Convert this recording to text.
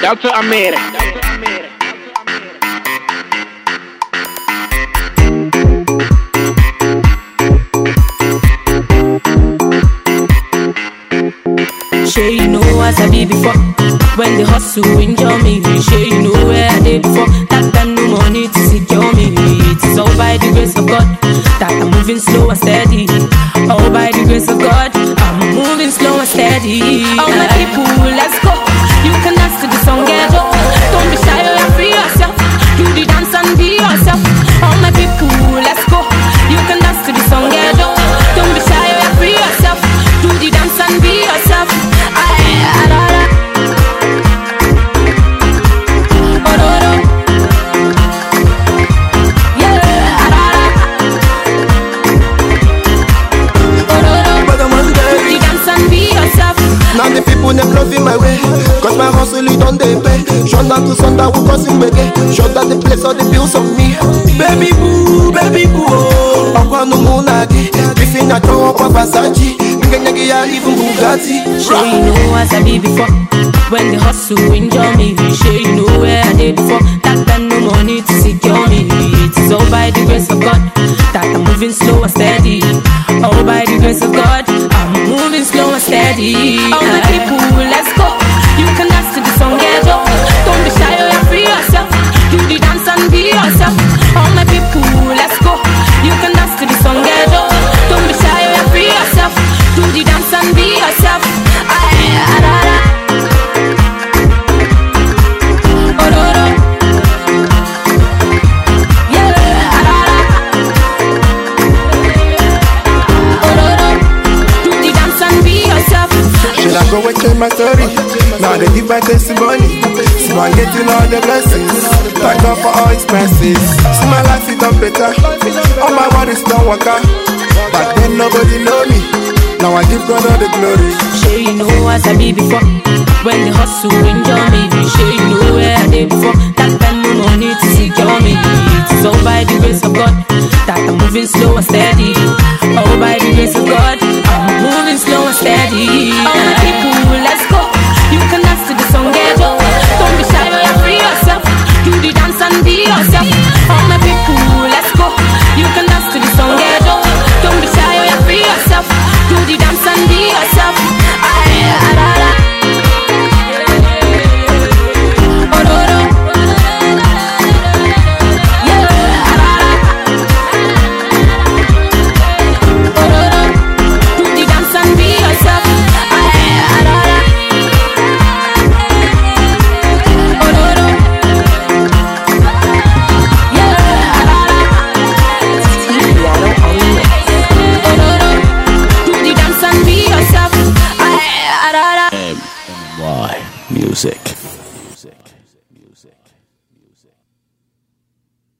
Delta Amere. Sure you know as I be before. When the hustle injure me, sure you know where I did before. That time no money to secure me. It is all by the grace of God that I'm moving slow and steady. All by the grace of God, I'm moving slow and steady. All my people, let's go. Shut down to Sunday, we causing reggae. Shut down the place all the bills on me. Baby boo, baby boo. oh. Akwa no munagi. Kissing a throw up a Versace. Ngenyagi ya even Bugatti. Sure you know as I be before When the hustle injure me Sure you know where I did before That time no money to secure me It is all by the grace of God That I'm moving slow and steady All by the grace of God I'm moving slow and steady All go and change my story? Now they give my testimony. So I'm getting all the blessings. Thank God for all mercies. See my life is done better. All my worries don't work out. Back then nobody know me. Now I give God all the glory. Sure you know as I be before When the hustle injure me Sure you know where I did before Y Music.